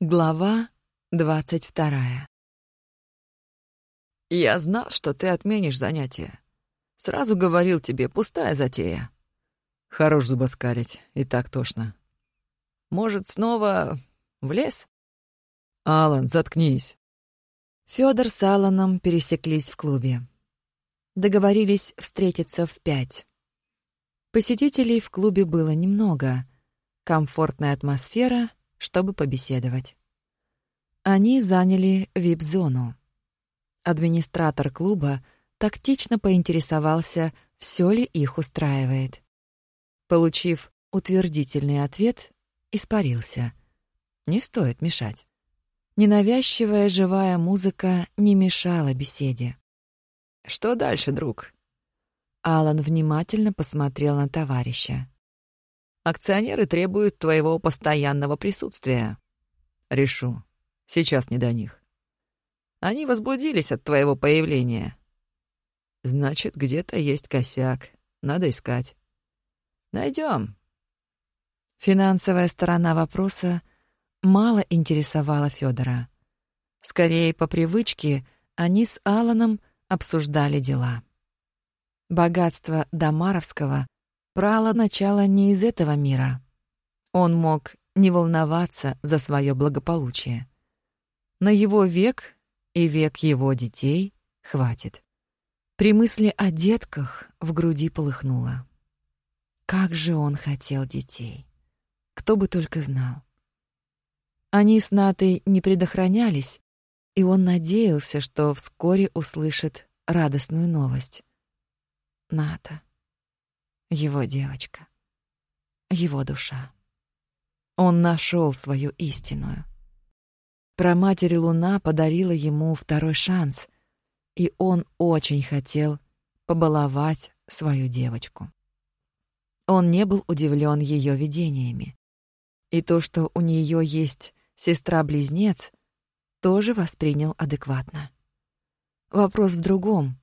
Глава двадцать вторая. «Я знал, что ты отменишь занятия. Сразу говорил тебе, пустая затея». «Хорош зубоскалить, и так тошно. Может, снова в лес?» «Алан, заткнись». Фёдор с Аланом пересеклись в клубе. Договорились встретиться в пять. Посетителей в клубе было немного. Комфортная атмосфера — чтобы побеседовать. Они заняли вип-зону. Администратор клуба тактично поинтересовался, все ли их устраивает. Получив утвердительный ответ, испарился. Не стоит мешать. Ненавязчивая живая музыка не мешала беседе. «Что дальше, друг?» Алан внимательно посмотрел на товарища. Акционеры требуют твоего постоянного присутствия. Решу. Сейчас не до них. Они возбудились от твоего появления. Значит, где-то есть косяк. Надо искать. Найдем. Финансовая сторона вопроса мало интересовала Федора. Скорее, по привычке, они с Аланом обсуждали дела. Богатство Дамаровского брало начало не из этого мира. Он мог не волноваться за свое благополучие. На его век и век его детей хватит. При мысли о детках в груди полыхнуло. Как же он хотел детей. Кто бы только знал. Они с Натой не предохранялись, и он надеялся, что вскоре услышит радостную новость. Ната его девочка, его душа. Он нашел свою истинную. Про матери Луна подарила ему второй шанс, и он очень хотел побаловать свою девочку. Он не был удивлен ее видениями. И то, что у нее есть сестра-близнец, тоже воспринял адекватно. Вопрос в другом.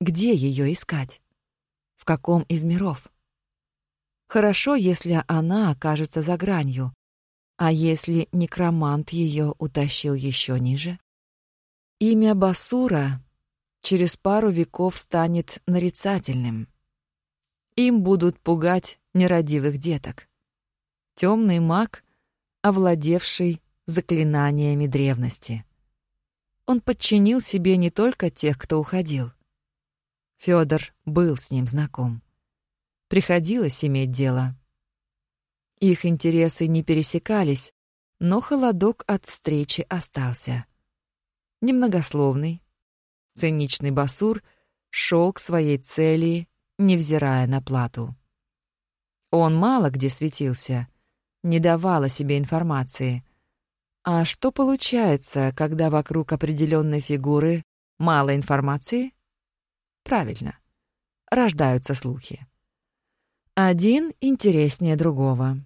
Где ее искать? В каком из миров. Хорошо, если она окажется за гранью, а если некромант ее утащил еще ниже? Имя Басура через пару веков станет нарицательным. Им будут пугать нерадивых деток. Темный маг, овладевший заклинаниями древности. Он подчинил себе не только тех, кто уходил, Фёдор был с ним знаком. Приходилось иметь дело. Их интересы не пересекались, но холодок от встречи остался. Немногословный, циничный басур шел к своей цели, невзирая на плату. Он мало где светился, не давал о себе информации. А что получается, когда вокруг определенной фигуры мало информации? Правильно. Рождаются слухи. Один интереснее другого.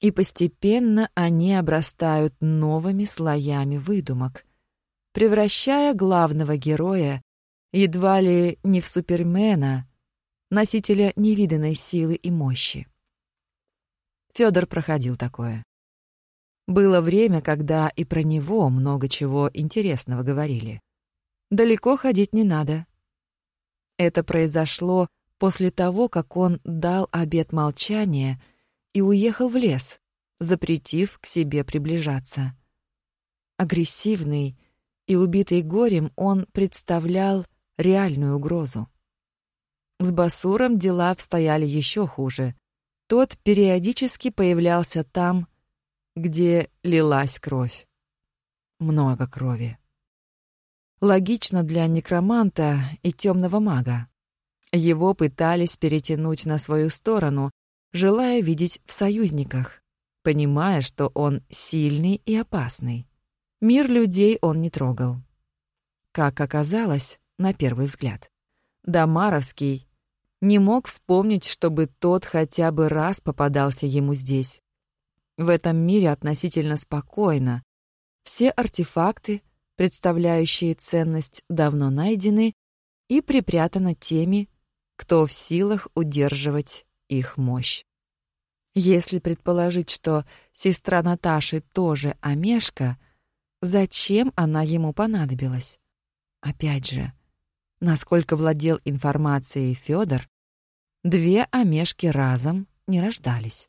И постепенно они обрастают новыми слоями выдумок, превращая главного героя едва ли не в супермена, носителя невиданной силы и мощи. Фёдор проходил такое. Было время, когда и про него много чего интересного говорили. Далеко ходить не надо. Это произошло после того, как он дал обет молчания и уехал в лес, запретив к себе приближаться. Агрессивный и убитый горем, он представлял реальную угрозу. С Басуром дела обстояли еще хуже. Тот периодически появлялся там, где лилась кровь. Много крови. Логично для некроманта и темного мага. Его пытались перетянуть на свою сторону, желая видеть в союзниках, понимая, что он сильный и опасный. Мир людей он не трогал. Как оказалось, на первый взгляд. Дамаровский не мог вспомнить, чтобы тот хотя бы раз попадался ему здесь. В этом мире относительно спокойно. Все артефакты, представляющие ценность, давно найдены и припрятаны теми, кто в силах удерживать их мощь. Если предположить, что сестра Наташи тоже Амешка, зачем она ему понадобилась? Опять же, насколько владел информацией Федор, две Амешки разом не рождались.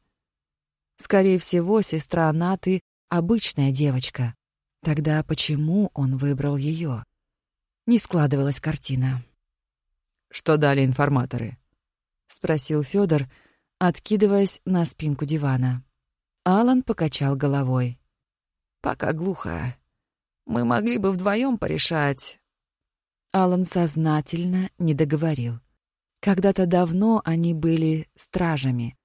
Скорее всего, сестра Наты — обычная девочка. Тогда почему он выбрал ее? Не складывалась картина. «Что дали информаторы?» — спросил Федор, откидываясь на спинку дивана. Алан покачал головой. «Пока глухо. Мы могли бы вдвоем порешать». Алан сознательно не договорил. Когда-то давно они были стражами,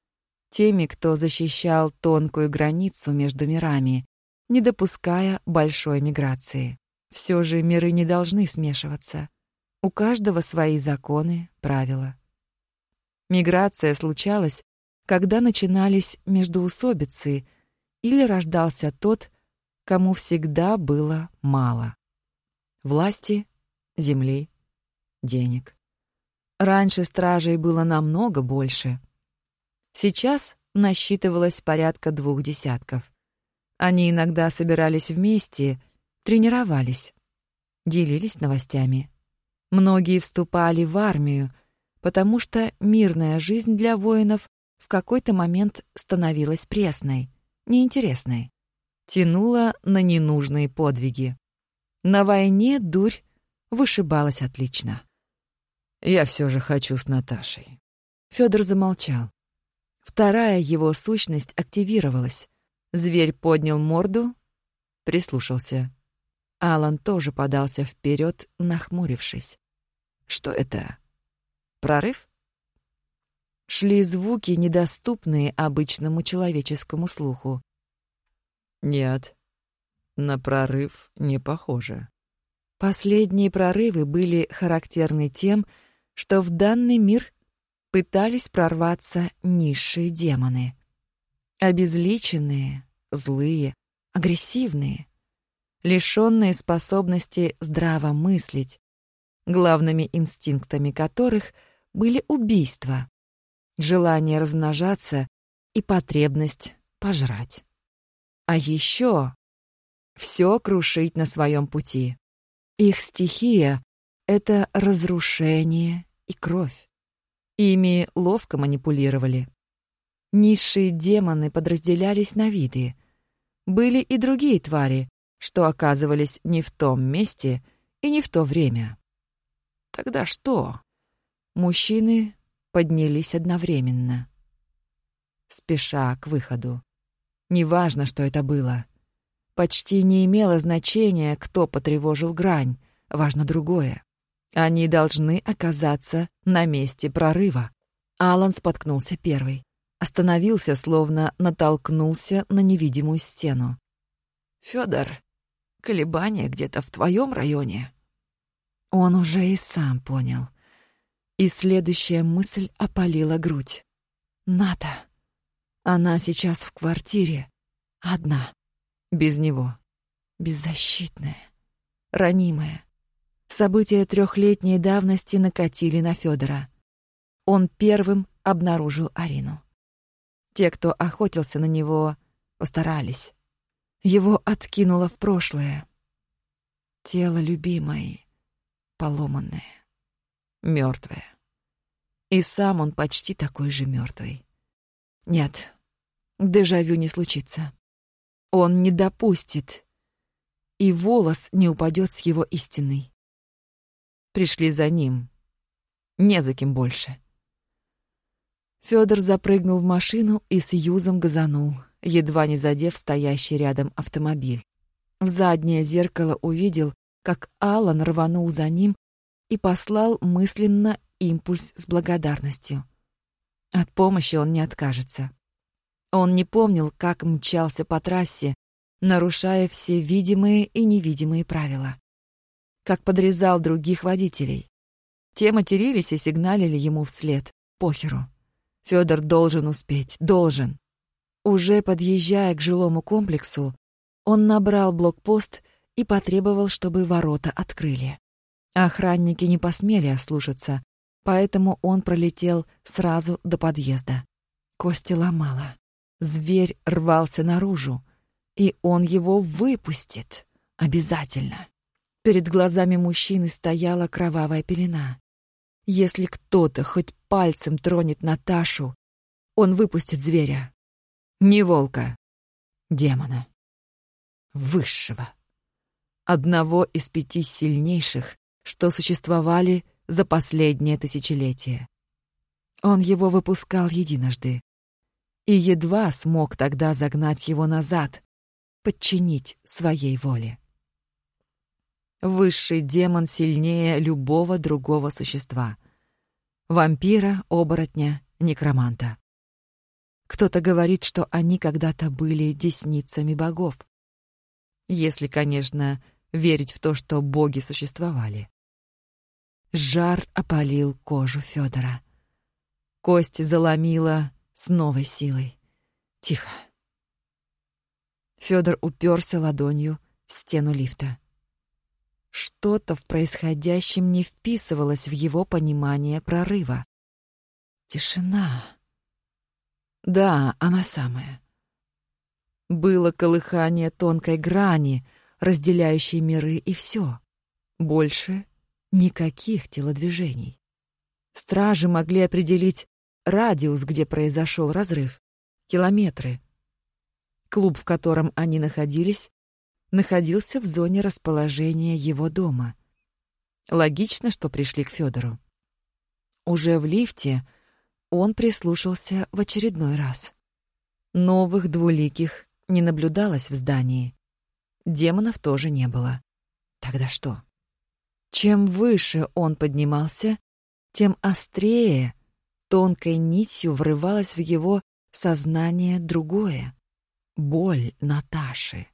теми, кто защищал тонкую границу между мирами, не допуская большой миграции. Все же миры не должны смешиваться. У каждого свои законы, правила. Миграция случалась, когда начинались междоусобицы или рождался тот, кому всегда было мало. Власти, земли, денег. Раньше стражей было намного больше. Сейчас насчитывалось порядка двух десятков. Они иногда собирались вместе, тренировались, делились новостями. Многие вступали в армию, потому что мирная жизнь для воинов в какой-то момент становилась пресной, неинтересной, тянула на ненужные подвиги. На войне дурь вышибалась отлично. «Я все же хочу с Наташей». Федор замолчал. Вторая его сущность активировалась. Зверь поднял морду, прислушался. Алан тоже подался вперед, нахмурившись. «Что это?» Прорыв? Шли звуки, недоступные обычному человеческому слуху. Нет, на прорыв не похоже. Последние прорывы были характерны тем, что в данный мир пытались прорваться низшие демоны. Обезличенные, злые, агрессивные, лишённые способности здраво мыслить, главными инстинктами которых — были убийства, желание размножаться и потребность пожрать. А еще все крушить на своем пути. Их стихия — это разрушение и кровь. Ими ловко манипулировали. Низшие демоны подразделялись на виды. Были и другие твари, что оказывались не в том месте и не в то время. Тогда что? Мужчины поднялись одновременно, спеша к выходу. Неважно, что это было. Почти не имело значения, кто потревожил грань, важно другое. Они должны оказаться на месте прорыва. Алан споткнулся первый. Остановился, словно натолкнулся на невидимую стену. «Фёдор, колебания где-то в твоем районе?» Он уже и сам понял — и следующая мысль опалила грудь. Ната. Она сейчас в квартире. Одна. Без него. Беззащитная. Ранимая. События трехлетней давности накатили на Федора. Он первым обнаружил Арину. Те, кто охотился на него, постарались. Его откинуло в прошлое. Тело любимой, поломанное, мертвое. И сам он почти такой же мертвый. Нет, дежавю не случится. Он не допустит, и волос не упадет с его истиной. Пришли за ним. Не за кем больше. Федор запрыгнул в машину и с юзом газанул, едва не задев стоящий рядом автомобиль. В заднее зеркало увидел, как Алан рванул за ним и послал мысленно импульс с благодарностью. От помощи он не откажется. Он не помнил, как мчался по трассе, нарушая все видимые и невидимые правила. Как подрезал других водителей. Те матерились и сигналили ему вслед. Похеру. Фёдор должен успеть, должен. Уже подъезжая к жилому комплексу, он набрал блокпост и потребовал, чтобы ворота открыли. Охранники не посмели ослушаться, поэтому он пролетел сразу до подъезда. Кости ломало. Зверь рвался наружу, и он его выпустит. Обязательно. Перед глазами мужчины стояла кровавая пелена. Если кто-то хоть пальцем тронет Наташу, он выпустит зверя. Не волка, демона. Высшего. Одного из пяти сильнейших, что существовали за последнее тысячелетие. Он его выпускал единожды. И едва смог тогда загнать его назад, подчинить своей воле. Высший демон сильнее любого другого существа. Вампира, оборотня, некроманта. Кто-то говорит, что они когда-то были десницами богов. Если, конечно, верить в то, что боги существовали. Жар опалил кожу Федора. Кость заломила с новой силой. Тихо. Федор уперся ладонью в стену лифта. Что-то в происходящем не вписывалось в его понимание прорыва. Тишина. Да, она самая. Было колыхание тонкой грани, разделяющей миры, и все. Больше никаких телодвижений. Стражи могли определить радиус, где произошел разрыв. Километры. Клуб, в котором они находились, находился в зоне расположения его дома. Логично, что пришли к Федору. Уже в лифте он прислушался в очередной раз. Новых двуликих не наблюдалось в здании. Демонов тоже не было. Тогда что? Чем выше он поднимался, тем острее, тонкой нитью врывалось в его сознание другое — боль Наташи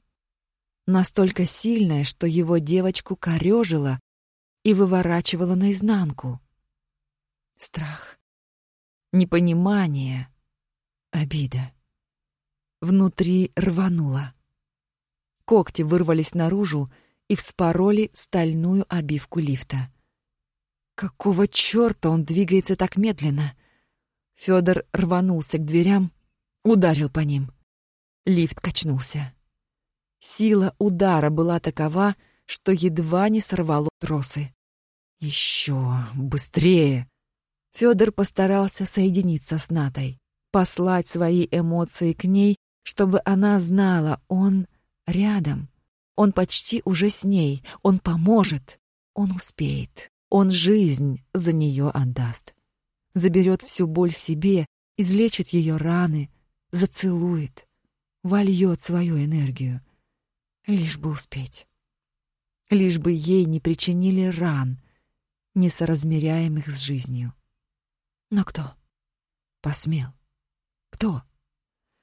настолько сильная, что его девочку корёжило и выворачивало наизнанку. Страх, непонимание, обида. Внутри рвануло. Когти вырвались наружу и вспороли стальную обивку лифта. Какого чёрта он двигается так медленно? Фёдор рванулся к дверям, ударил по ним. Лифт качнулся. Сила удара была такова, что едва не сорвало тросы. Еще быстрее. Федор постарался соединиться с Натой, послать свои эмоции к ней, чтобы она знала, он рядом. Он почти уже с ней, он поможет, он успеет. Он жизнь за нее отдаст. Заберет всю боль себе, излечит ее раны, зацелует, вольет свою энергию. Лишь бы успеть. Лишь бы ей не причинили ран, несоразмеряемых с жизнью. Но кто? Посмел. Кто?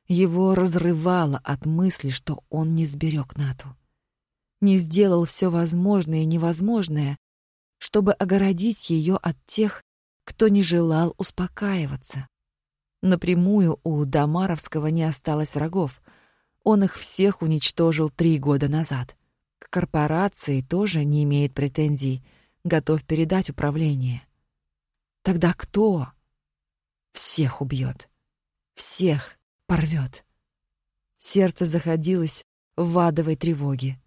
Его разрывало от мысли, что он не сберег Нату. Не сделал все возможное и невозможное, чтобы огородить ее от тех, кто не желал успокаиваться. Напрямую у Дамаровского не осталось врагов — он их всех уничтожил три года назад. К корпорации тоже не имеет претензий, готов передать управление. Тогда кто? Всех убьет. Всех порвет. Сердце заходилось в адовой тревоге.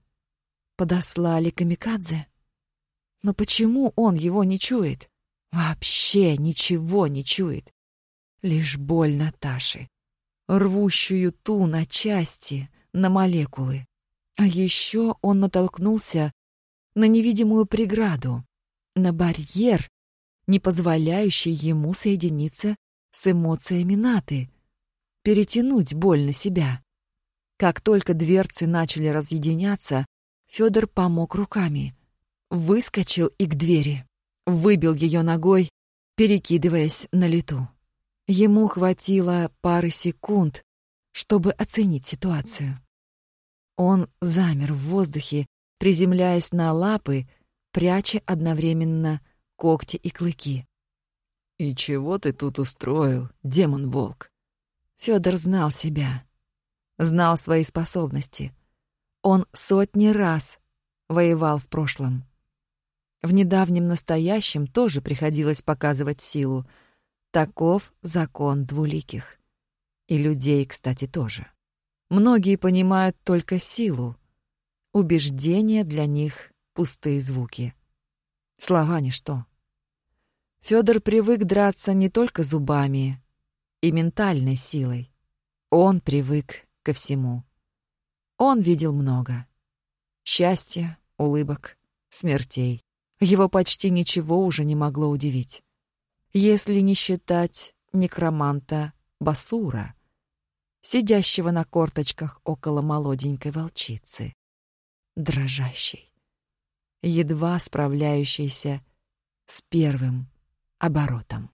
Подослали камикадзе? Но почему он его не чует? Вообще ничего не чует. Лишь боль Наташи рвущую ту на части, на молекулы. А еще он натолкнулся на невидимую преграду, на барьер, не позволяющий ему соединиться с эмоциями Наты, перетянуть боль на себя. Как только дверцы начали разъединяться, Федор помог руками, выскочил и к двери, выбил ее ногой, перекидываясь на лету. Ему хватило пары секунд, чтобы оценить ситуацию. Он замер в воздухе, приземляясь на лапы, пряча одновременно когти и клыки. «И чего ты тут устроил, демон-волк?» Фёдор знал себя, знал свои способности. Он сотни раз воевал в прошлом. В недавнем настоящем тоже приходилось показывать силу — Таков закон двуликих. И людей, кстати, тоже. Многие понимают только силу. Убеждения для них — пустые звуки. Слова — ничто. Фёдор привык драться не только зубами и ментальной силой. Он привык ко всему. Он видел много. Счастья, улыбок, смертей. Его почти ничего уже не могло удивить. Если не считать некроманта Басура, сидящего на корточках около молоденькой волчицы, дрожащей, едва справляющейся с первым оборотом.